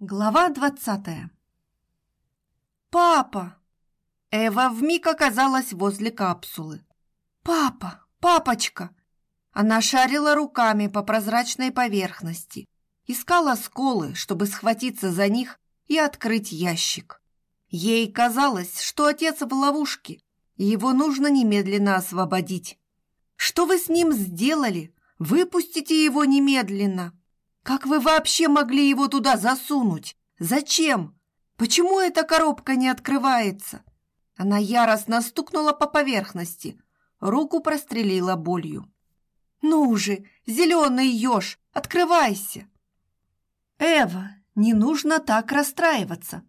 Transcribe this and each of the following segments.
Глава двадцатая «Папа!» Эва вмиг оказалась возле капсулы. «Папа! Папочка!» Она шарила руками по прозрачной поверхности, искала сколы, чтобы схватиться за них и открыть ящик. Ей казалось, что отец в ловушке, и его нужно немедленно освободить. «Что вы с ним сделали? Выпустите его немедленно!» Как вы вообще могли его туда засунуть? Зачем? Почему эта коробка не открывается? Она яростно стукнула по поверхности. Руку прострелила болью. Ну же, зеленый еж, открывайся! Эва, не нужно так расстраиваться.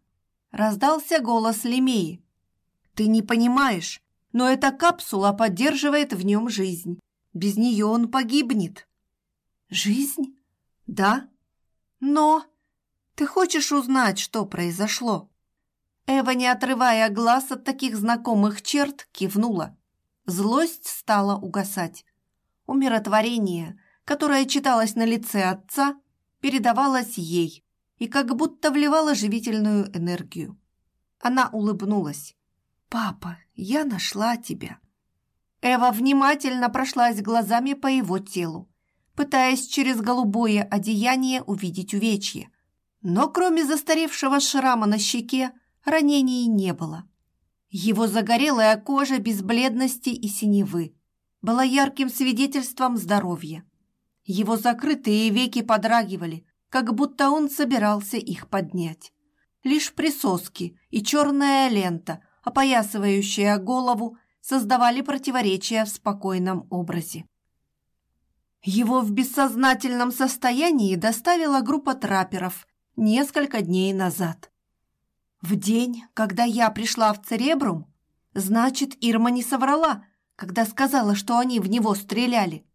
Раздался голос Лемеи. Ты не понимаешь, но эта капсула поддерживает в нем жизнь. Без нее он погибнет. Жизнь? Да? Но ты хочешь узнать, что произошло? Эва, не отрывая глаз от таких знакомых черт, кивнула. Злость стала угасать. Умиротворение, которое читалось на лице отца, передавалось ей и как будто вливало живительную энергию. Она улыбнулась. «Папа, я нашла тебя». Эва внимательно прошлась глазами по его телу пытаясь через голубое одеяние увидеть увечье. Но кроме застаревшего шрама на щеке, ранений не было. Его загорелая кожа без бледности и синевы была ярким свидетельством здоровья. Его закрытые веки подрагивали, как будто он собирался их поднять. Лишь присоски и черная лента, опоясывающая голову, создавали противоречия в спокойном образе. Его в бессознательном состоянии доставила группа трапперов несколько дней назад. В день, когда я пришла в Церебрум, значит, Ирма не соврала, когда сказала, что они в него стреляли.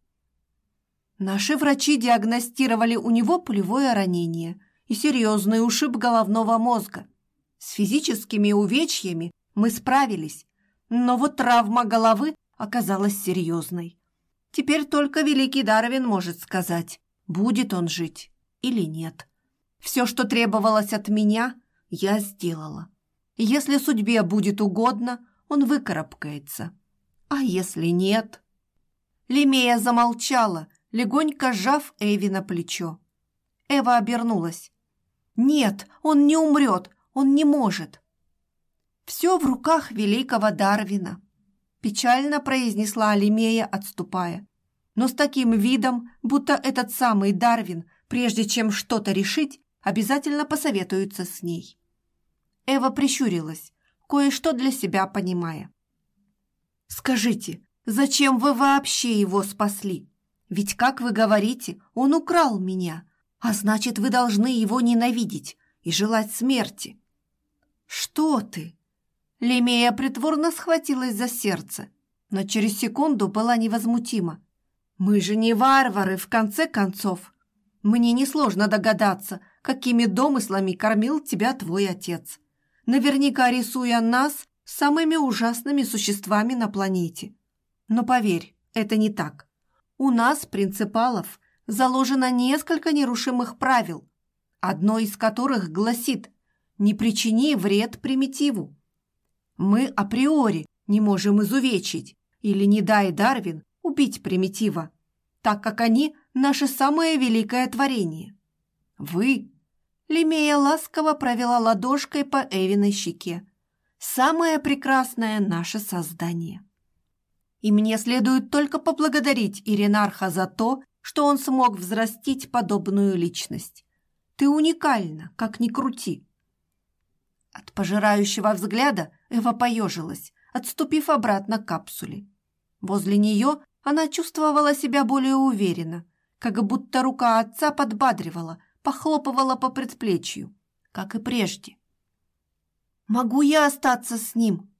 Наши врачи диагностировали у него пулевое ранение и серьезный ушиб головного мозга. С физическими увечьями мы справились, но вот травма головы оказалась серьезной. Теперь только великий Дарвин может сказать, будет он жить или нет. Все, что требовалось от меня, я сделала. Если судьбе будет угодно, он выкарабкается. А если нет? Лемея замолчала, легонько сжав Эви на плечо. Эва обернулась. «Нет, он не умрет, он не может». «Все в руках великого Дарвина», печально произнесла Алимея, отступая. Но с таким видом, будто этот самый Дарвин, прежде чем что-то решить, обязательно посоветуется с ней. Эва прищурилась, кое-что для себя понимая. «Скажите, зачем вы вообще его спасли? Ведь, как вы говорите, он украл меня, а значит, вы должны его ненавидеть и желать смерти». «Что ты?» Лемея притворно схватилась за сердце, но через секунду была невозмутима. «Мы же не варвары, в конце концов. Мне несложно догадаться, какими домыслами кормил тебя твой отец, наверняка рисуя нас самыми ужасными существами на планете. Но поверь, это не так. У нас, принципалов, заложено несколько нерушимых правил, одно из которых гласит «не причини вред примитиву». Мы априори не можем изувечить или, не дай Дарвин, убить примитива, так как они наше самое великое творение. Вы, Лемея ласково провела ладошкой по Эвиной щеке, самое прекрасное наше создание. И мне следует только поблагодарить Иринарха за то, что он смог взрастить подобную личность. Ты уникальна, как ни крути. От пожирающего взгляда Эва поежилась, отступив обратно к капсуле. Возле нее она чувствовала себя более уверенно, как будто рука отца подбадривала, похлопывала по предплечью, как и прежде. «Могу я остаться с ним?»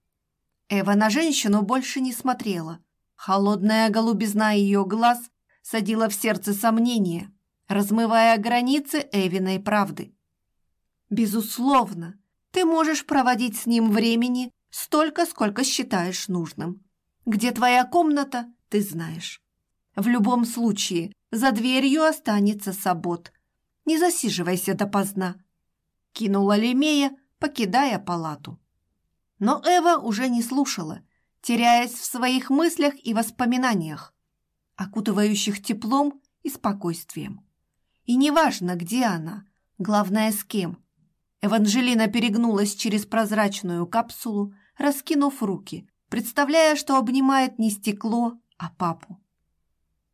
Эва на женщину больше не смотрела. Холодная голубизна ее глаз садила в сердце сомнения, размывая границы Эвиной правды. «Безусловно, ты можешь проводить с ним времени столько, сколько считаешь нужным. Где твоя комната, ты знаешь. В любом случае, за дверью останется сабот. Не засиживайся допоздна. кинула Лемея, покидая палату. Но Эва уже не слушала, теряясь в своих мыслях и воспоминаниях, окутывающих теплом и спокойствием. И неважно, где она, главное, с кем. Эванжелина перегнулась через прозрачную капсулу, раскинув руки, представляя, что обнимает не стекло, а папу.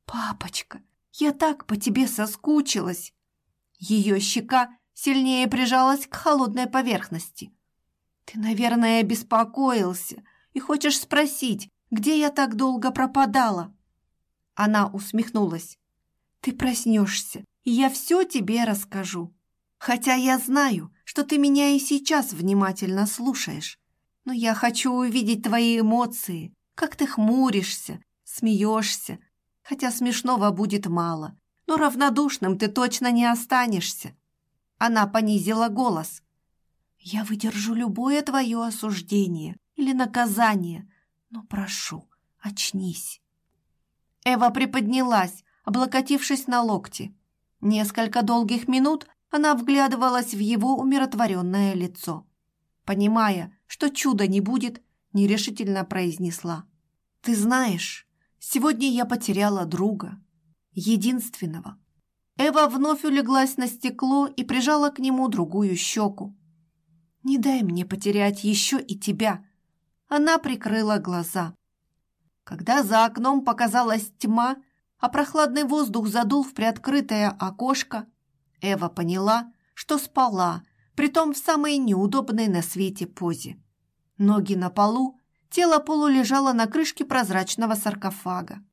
«Папочка, я так по тебе соскучилась!» Ее щека сильнее прижалась к холодной поверхности. «Ты, наверное, беспокоился и хочешь спросить, где я так долго пропадала?» Она усмехнулась. «Ты проснешься, и я все тебе расскажу. Хотя я знаю, что ты меня и сейчас внимательно слушаешь. Но я хочу увидеть твои эмоции, как ты хмуришься, смеешься, хотя смешного будет мало, но равнодушным ты точно не останешься. Она понизила голос. Я выдержу любое твое осуждение или наказание, но прошу, очнись. Эва приподнялась, облокотившись на локти. Несколько долгих минут она вглядывалась в его умиротворенное лицо. Понимая, что чуда не будет, нерешительно произнесла. «Ты знаешь, сегодня я потеряла друга, единственного». Эва вновь улеглась на стекло и прижала к нему другую щеку. «Не дай мне потерять еще и тебя!» Она прикрыла глаза. Когда за окном показалась тьма, а прохладный воздух задул в приоткрытое окошко, Эва поняла, что спала, притом в самой неудобной на свете позе. Ноги на полу, тело полулежало на крышке прозрачного саркофага.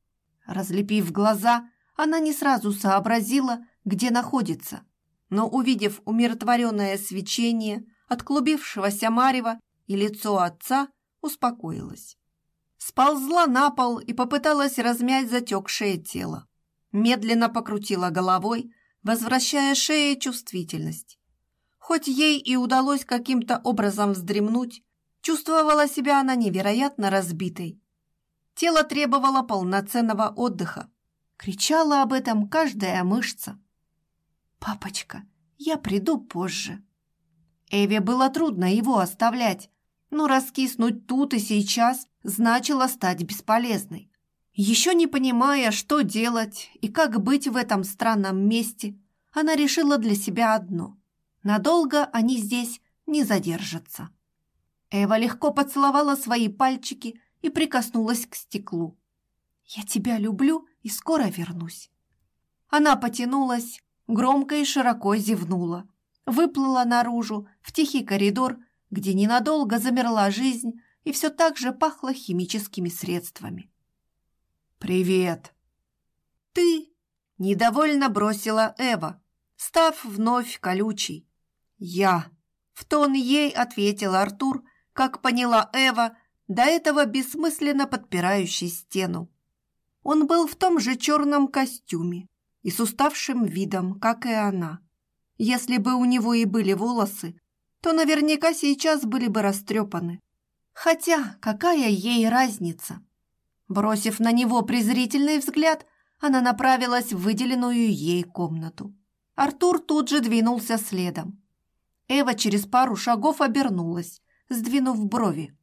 Разлепив глаза, она не сразу сообразила, где находится, но, увидев умиротворенное свечение от клубившегося марева и лицо отца, успокоилась. Сползла на пол и попыталась размять затекшее тело. Медленно покрутила головой, возвращая шее чувствительность. Хоть ей и удалось каким-то образом вздремнуть, чувствовала себя она невероятно разбитой. Тело требовало полноценного отдыха. Кричала об этом каждая мышца. «Папочка, я приду позже». Эве было трудно его оставлять, но раскиснуть тут и сейчас значило стать бесполезной. Еще не понимая, что делать и как быть в этом странном месте, она решила для себя одно. Надолго они здесь не задержатся. Эва легко поцеловала свои пальчики и прикоснулась к стеклу. «Я тебя люблю и скоро вернусь». Она потянулась, громко и широко зевнула, выплыла наружу в тихий коридор, где ненадолго замерла жизнь и все так же пахло химическими средствами. «Привет!» «Ты!» – недовольно бросила Эва, став вновь колючей. «Я!» – в тон ей ответил Артур, как поняла Эва, до этого бессмысленно подпирающий стену. Он был в том же черном костюме и с уставшим видом, как и она. Если бы у него и были волосы, то наверняка сейчас были бы растрепаны. Хотя какая ей разница? Бросив на него презрительный взгляд, она направилась в выделенную ей комнату. Артур тут же двинулся следом. Эва через пару шагов обернулась, сдвинув брови.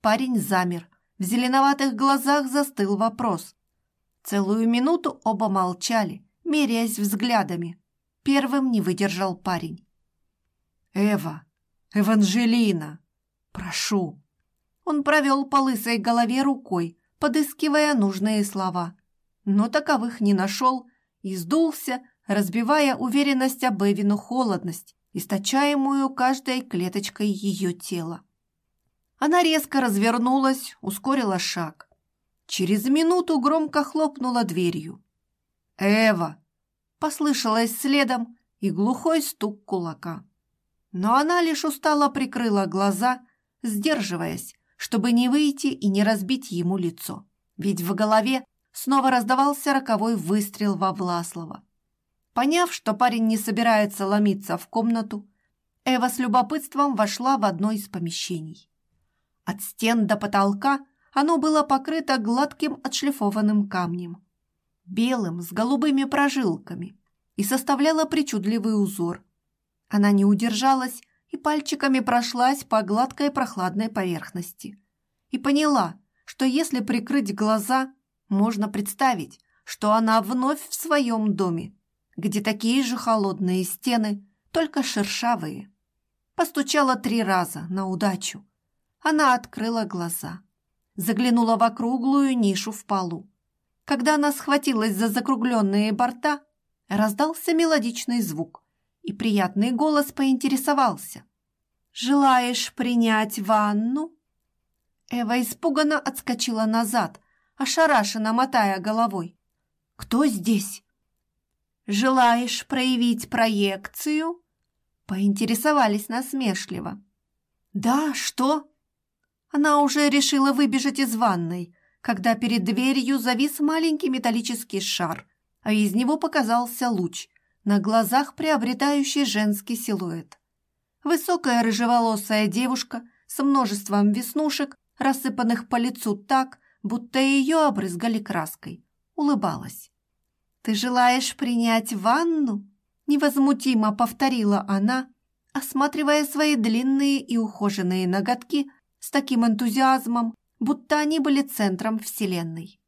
Парень замер. В зеленоватых глазах застыл вопрос. Целую минуту оба молчали, меряясь взглядами. Первым не выдержал парень. «Эва! Эванжелина! Прошу!» Он провел по лысой голове рукой, подыскивая нужные слова. Но таковых не нашел и сдулся, разбивая уверенность об Эвину холодность, источаемую каждой клеточкой ее тела. Она резко развернулась, ускорила шаг. Через минуту громко хлопнула дверью. «Эва!» – послышалось следом и глухой стук кулака. Но она лишь устало прикрыла глаза, сдерживаясь, чтобы не выйти и не разбить ему лицо. Ведь в голове снова раздавался роковой выстрел во Власлова. Поняв, что парень не собирается ломиться в комнату, Эва с любопытством вошла в одно из помещений. От стен до потолка оно было покрыто гладким отшлифованным камнем, белым с голубыми прожилками, и составляло причудливый узор. Она не удержалась и пальчиками прошлась по гладкой прохладной поверхности. И поняла, что если прикрыть глаза, можно представить, что она вновь в своем доме, где такие же холодные стены, только шершавые. Постучала три раза на удачу. Она открыла глаза, заглянула в округлую нишу в полу. Когда она схватилась за закругленные борта, раздался мелодичный звук, и приятный голос поинтересовался. «Желаешь принять ванну?» Эва испуганно отскочила назад, ошарашенно мотая головой. «Кто здесь?» «Желаешь проявить проекцию?» Поинтересовались насмешливо. «Да, что?» Она уже решила выбежать из ванной, когда перед дверью завис маленький металлический шар, а из него показался луч, на глазах приобретающий женский силуэт. Высокая рыжеволосая девушка с множеством веснушек, рассыпанных по лицу так, будто ее обрызгали краской, улыбалась. «Ты желаешь принять ванну?» Невозмутимо повторила она, осматривая свои длинные и ухоженные ноготки с таким энтузиазмом, будто они были центром Вселенной.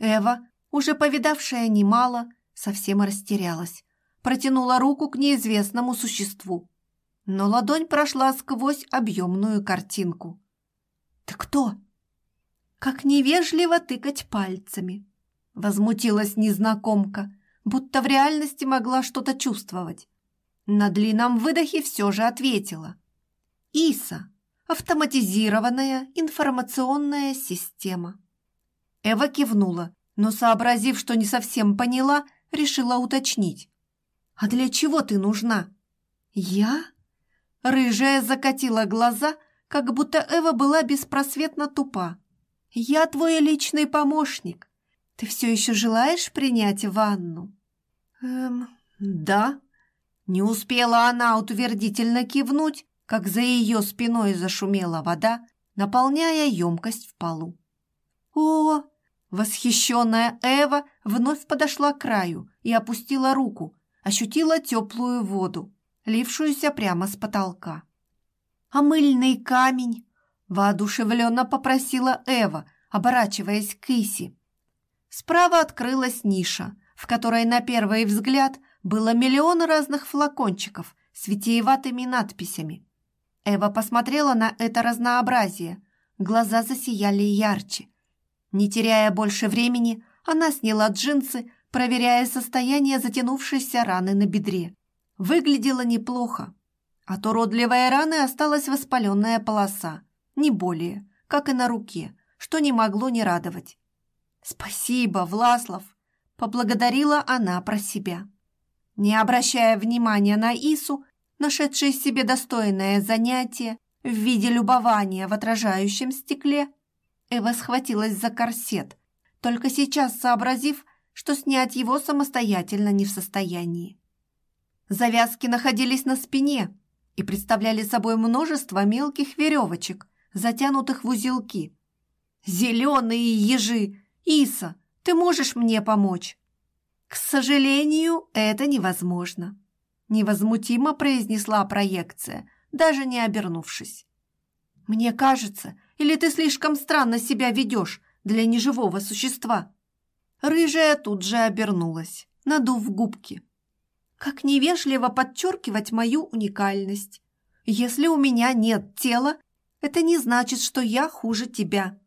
Эва, уже повидавшая немало, совсем растерялась, протянула руку к неизвестному существу, но ладонь прошла сквозь объемную картинку. «Ты кто?» «Как невежливо тыкать пальцами!» Возмутилась незнакомка, будто в реальности могла что-то чувствовать. На длинном выдохе все же ответила. «Иса, автоматизированная информационная система». Эва кивнула, но, сообразив, что не совсем поняла, решила уточнить. «А для чего ты нужна?» «Я?» Рыжая закатила глаза, как будто Эва была беспросветно тупа. «Я твой личный помощник. Ты все еще желаешь принять ванну?» «Эм, да». Не успела она утвердительно кивнуть, как за ее спиной зашумела вода, наполняя емкость в полу. «О!» Восхищенная Эва вновь подошла к краю и опустила руку, ощутила теплую воду, лившуюся прямо с потолка. «А мыльный камень?» – воодушевленно попросила Эва, оборачиваясь к Иси. Справа открылась ниша, в которой на первый взгляд было миллион разных флакончиков с витиеватыми надписями. Эва посмотрела на это разнообразие, глаза засияли ярче. Не теряя больше времени, она сняла джинсы, проверяя состояние затянувшейся раны на бедре. Выглядела неплохо. От уродливой раны осталась воспаленная полоса, не более, как и на руке, что не могло не радовать. «Спасибо, Власлов!» – поблагодарила она про себя. Не обращая внимания на Ису, нашедшей себе достойное занятие в виде любования в отражающем стекле, Эва схватилась за корсет, только сейчас сообразив, что снять его самостоятельно не в состоянии. Завязки находились на спине и представляли собой множество мелких веревочек, затянутых в узелки. «Зеленые ежи! Иса, ты можешь мне помочь?» «К сожалению, это невозможно», – невозмутимо произнесла проекция, даже не обернувшись. «Мне кажется, или ты слишком странно себя ведешь для неживого существа?» Рыжая тут же обернулась, надув губки. «Как невежливо подчеркивать мою уникальность. Если у меня нет тела, это не значит, что я хуже тебя.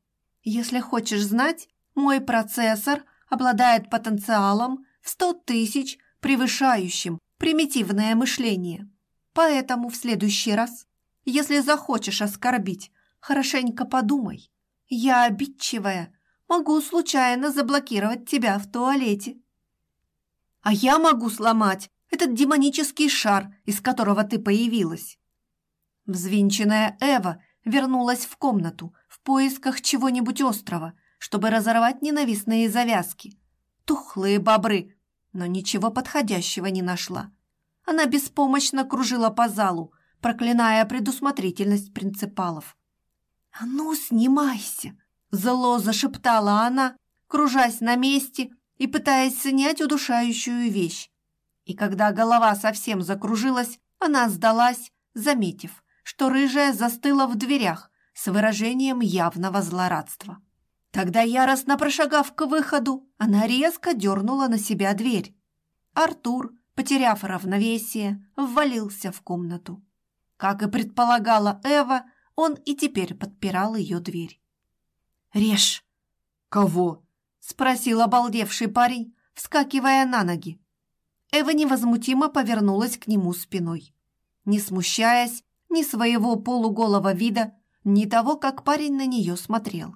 Если хочешь знать, мой процессор обладает потенциалом в сто тысяч, превышающим примитивное мышление. Поэтому в следующий раз, если захочешь оскорбить, хорошенько подумай. Я обидчивая, могу случайно заблокировать тебя в туалете. А я могу сломать этот демонический шар, из которого ты появилась. Взвинченная Эва вернулась в комнату в поисках чего-нибудь острого, чтобы разорвать ненавистные завязки. Тухлые бобры, но ничего подходящего не нашла. Она беспомощно кружила по залу, проклиная предусмотрительность принципалов. «А ну, снимайся!» – зло зашептала она, кружась на месте и пытаясь снять удушающую вещь. И когда голова совсем закружилась, она сдалась, заметив, что рыжая застыла в дверях с выражением явного злорадства. Тогда, яростно прошагав к выходу, она резко дернула на себя дверь. Артур, потеряв равновесие, ввалился в комнату. Как и предполагала Эва, он и теперь подпирал ее дверь. «Режь!» «Кого?» — спросил обалдевший парень, вскакивая на ноги. Эва невозмутимо повернулась к нему спиной. Не смущаясь ни своего полуголого вида, ни того, как парень на нее смотрел.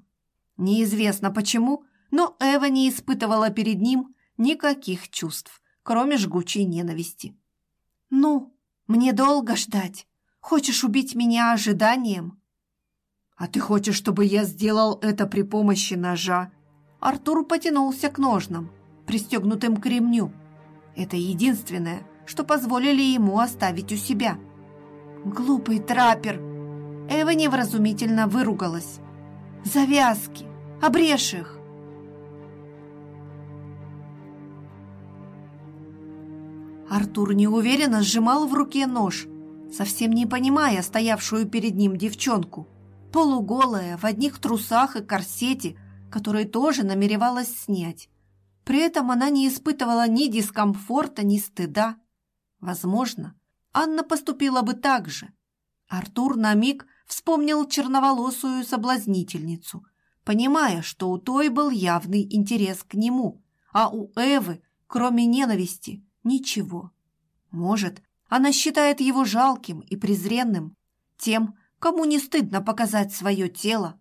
Неизвестно почему, но Эва не испытывала перед ним никаких чувств, кроме жгучей ненависти. «Ну, мне долго ждать. Хочешь убить меня ожиданием?» «А ты хочешь, чтобы я сделал это при помощи ножа?» Артур потянулся к ножнам, пристегнутым к ремню. Это единственное, что позволили ему оставить у себя. «Глупый траппер!» Эва невразумительно выругалась. «Завязки! Обрежь их!» Артур неуверенно сжимал в руке нож, совсем не понимая стоявшую перед ним девчонку. Полуголая, в одних трусах и корсете, который тоже намеревалась снять. При этом она не испытывала ни дискомфорта, ни стыда. Возможно, Анна поступила бы так же. Артур на миг вспомнил черноволосую соблазнительницу, понимая, что у той был явный интерес к нему, а у Эвы, кроме ненависти, ничего. Может, она считает его жалким и презренным, тем, кому не стыдно показать свое тело,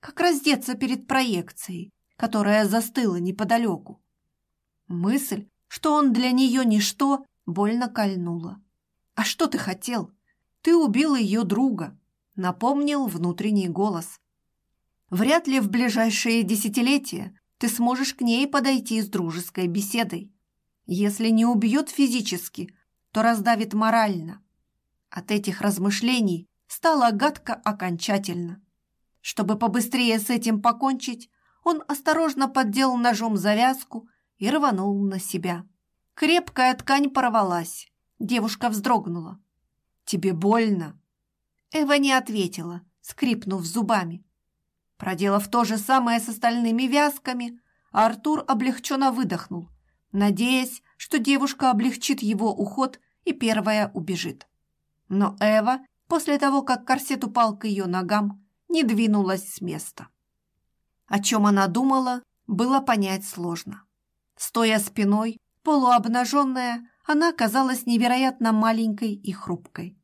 как раздеться перед проекцией, которая застыла неподалеку. Мысль, что он для нее ничто, больно кольнула. «А что ты хотел? Ты убил ее друга», — напомнил внутренний голос. «Вряд ли в ближайшие десятилетия ты сможешь к ней подойти с дружеской беседой. Если не убьет физически, то раздавит морально. От этих размышлений стало гадко окончательно. Чтобы побыстрее с этим покончить, он осторожно поддел ножом завязку и рванул на себя. Крепкая ткань порвалась. Девушка вздрогнула. «Тебе больно?» Эва не ответила, скрипнув зубами. Проделав то же самое с остальными вязками, Артур облегченно выдохнул, надеясь, что девушка облегчит его уход и первая убежит. Но Эва, после того, как корсет упал к ее ногам, не двинулась с места. О чем она думала, было понять сложно. Стоя спиной, полуобнаженная, она казалась невероятно маленькой и хрупкой.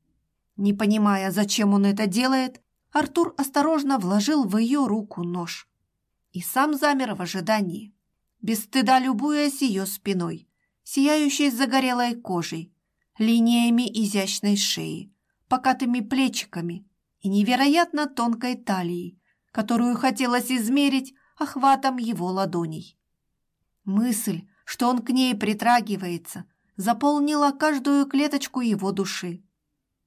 Не понимая, зачем он это делает, Артур осторожно вложил в ее руку нож. И сам замер в ожидании, без стыда любуясь ее спиной, сияющей загорелой кожей, линиями изящной шеи, покатыми плечиками и невероятно тонкой талией, которую хотелось измерить охватом его ладоней. Мысль, что он к ней притрагивается, заполнила каждую клеточку его души.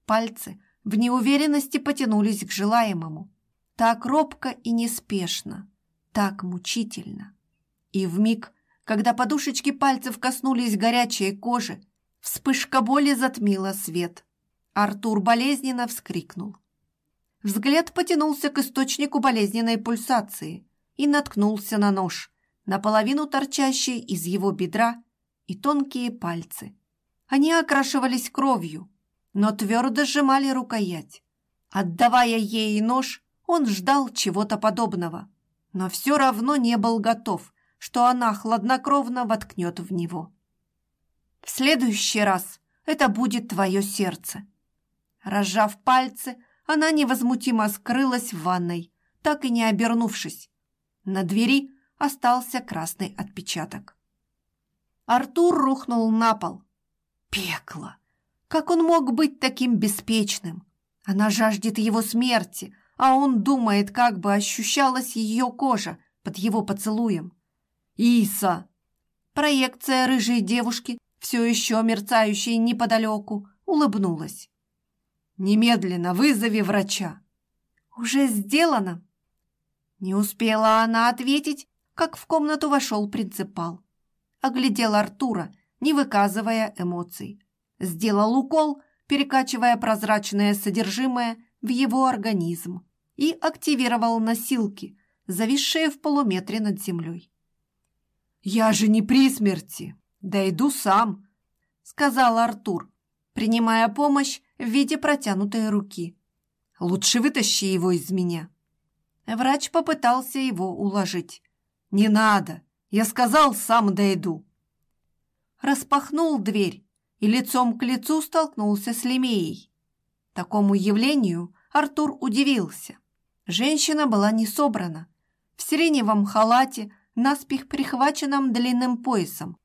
Пальцы в неуверенности потянулись к желаемому. Так робко и неспешно, так мучительно. И в миг, когда подушечки пальцев коснулись горячей кожи, вспышка боли затмила свет. Артур болезненно вскрикнул. Взгляд потянулся к источнику болезненной пульсации и наткнулся на нож, наполовину торчащий из его бедра, и тонкие пальцы. Они окрашивались кровью, но твердо сжимали рукоять. Отдавая ей нож, он ждал чего-то подобного, но все равно не был готов, что она хладнокровно воткнет в него. «В следующий раз это будет твое сердце». Разжав пальцы, она невозмутимо скрылась в ванной, так и не обернувшись. На двери остался красный отпечаток. Артур рухнул на пол. Пекло! Как он мог быть таким беспечным? Она жаждет его смерти, а он думает, как бы ощущалась ее кожа под его поцелуем. «Иса!» Проекция рыжей девушки, все еще мерцающей неподалеку, улыбнулась. Немедленно вызови врача. Уже сделано. Не успела она ответить, как в комнату вошел принципал. Оглядел Артура, не выказывая эмоций. Сделал укол, перекачивая прозрачное содержимое в его организм и активировал носилки, зависшие в полуметре над землей. «Я же не при смерти, дойду сам», — сказал Артур, принимая помощь в виде протянутой руки. «Лучше вытащи его из меня». Врач попытался его уложить. «Не надо, я сказал, сам дойду». Распахнул дверь и лицом к лицу столкнулся с Лемеей. Такому явлению Артур удивился. Женщина была не собрана. В сиреневом халате, наспех прихваченном длинным поясом,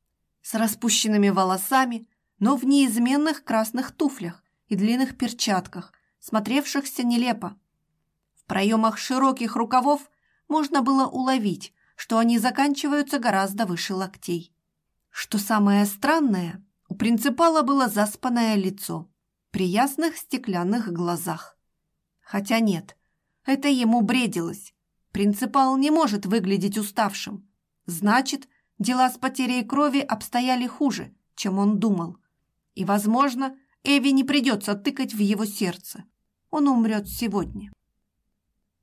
с распущенными волосами, но в неизменных красных туфлях и длинных перчатках, смотревшихся нелепо. В проемах широких рукавов можно было уловить, что они заканчиваются гораздо выше локтей. Что самое странное, у принципала было заспанное лицо при ясных стеклянных глазах. Хотя нет, это ему бредилось. Принципал не может выглядеть уставшим. Значит, дела с потерей крови обстояли хуже, чем он думал. И, возможно, Эви не придется тыкать в его сердце. Он умрет сегодня.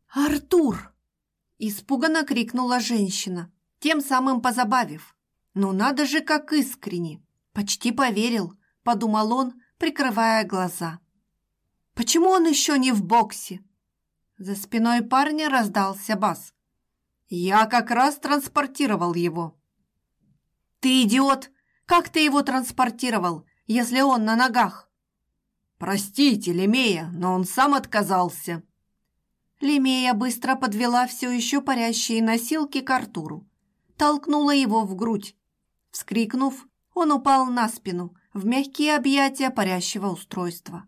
«Артур!» – испуганно крикнула женщина, тем самым позабавив. «Ну надо же, как искренне!» Почти поверил, подумал он, прикрывая глаза. «Почему он еще не в боксе?» За спиной парня раздался бас. «Я как раз транспортировал его». «Ты идиот! Как ты его транспортировал, если он на ногах?» «Простите, Лемея, но он сам отказался». Лемея быстро подвела все еще парящие носилки к Артуру, толкнула его в грудь. Вскрикнув, он упал на спину в мягкие объятия парящего устройства.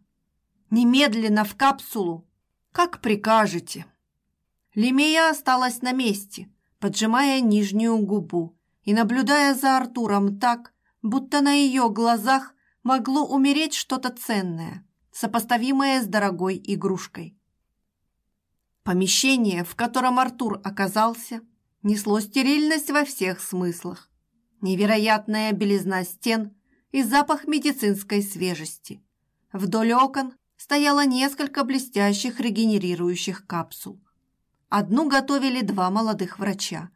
«Немедленно в капсулу! Как прикажете!» Лемея осталась на месте, поджимая нижнюю губу и наблюдая за Артуром так, будто на ее глазах могло умереть что-то ценное, сопоставимое с дорогой игрушкой. Помещение, в котором Артур оказался, несло стерильность во всех смыслах невероятная белизна стен и запах медицинской свежести. Вдоль окон стояло несколько блестящих регенерирующих капсул. Одну готовили два молодых врача.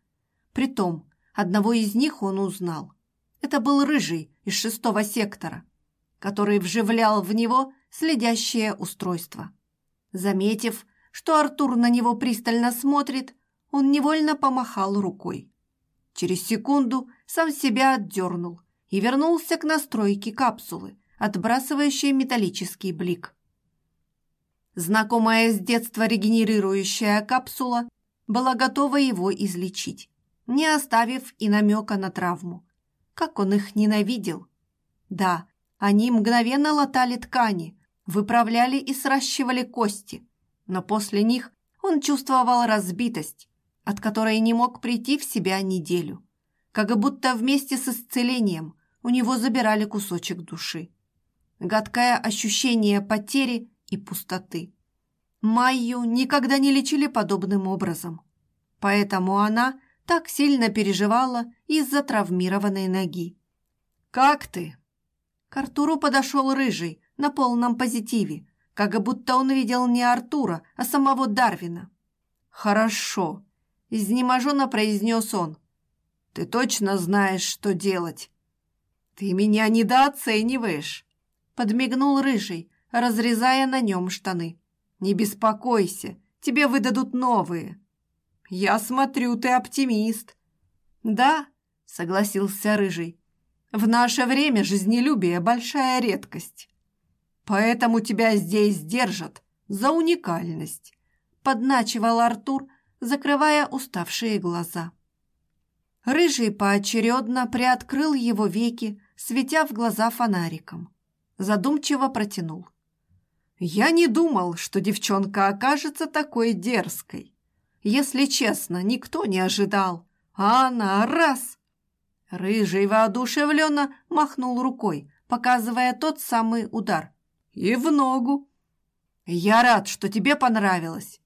Притом, одного из них он узнал. Это был рыжий из шестого сектора, который вживлял в него следящее устройство. Заметив, что Артур на него пристально смотрит, он невольно помахал рукой. Через секунду сам себя отдернул и вернулся к настройке капсулы, отбрасывающей металлический блик. Знакомая с детства регенерирующая капсула была готова его излечить, не оставив и намека на травму. Как он их ненавидел! Да, они мгновенно латали ткани, выправляли и сращивали кости, но после них он чувствовал разбитость, от которой не мог прийти в себя неделю. Как будто вместе с исцелением у него забирали кусочек души. Гадкое ощущение потери и пустоты. Майю никогда не лечили подобным образом. Поэтому она так сильно переживала из-за травмированной ноги. «Как ты?» К Артуру подошел Рыжий на полном позитиве, как будто он видел не Артура, а самого Дарвина. «Хорошо», Изнеможенно произнес он. «Ты точно знаешь, что делать?» «Ты меня недооцениваешь!» Подмигнул Рыжий, разрезая на нем штаны. «Не беспокойся, тебе выдадут новые». «Я смотрю, ты оптимист». «Да», — согласился Рыжий. «В наше время жизнелюбие — большая редкость. Поэтому тебя здесь держат за уникальность», — подначивал Артур, закрывая уставшие глаза. Рыжий поочередно приоткрыл его веки, светя в глаза фонариком. Задумчиво протянул. «Я не думал, что девчонка окажется такой дерзкой. Если честно, никто не ожидал. А она раз!» Рыжий воодушевленно махнул рукой, показывая тот самый удар. «И в ногу!» «Я рад, что тебе понравилось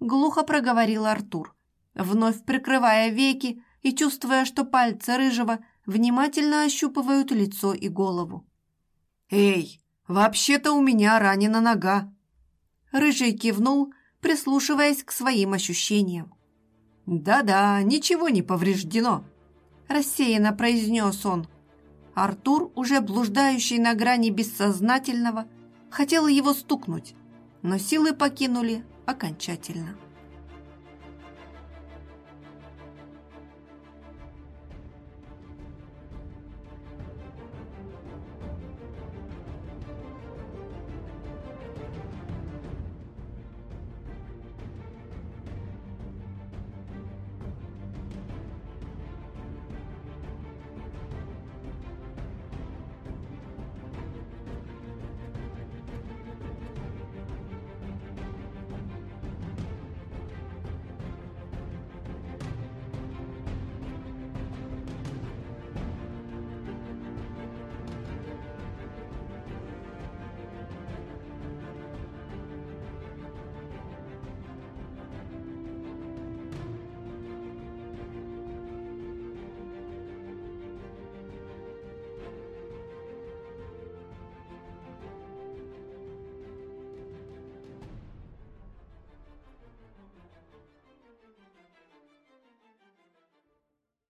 глухо проговорил Артур, вновь прикрывая веки и чувствуя, что пальцы рыжего внимательно ощупывают лицо и голову. «Эй, вообще-то у меня ранена нога!» Рыжий кивнул, прислушиваясь к своим ощущениям. «Да-да, ничего не повреждено», – рассеянно произнес он. Артур, уже блуждающий на грани бессознательного, хотел его стукнуть, но силы покинули окончательно.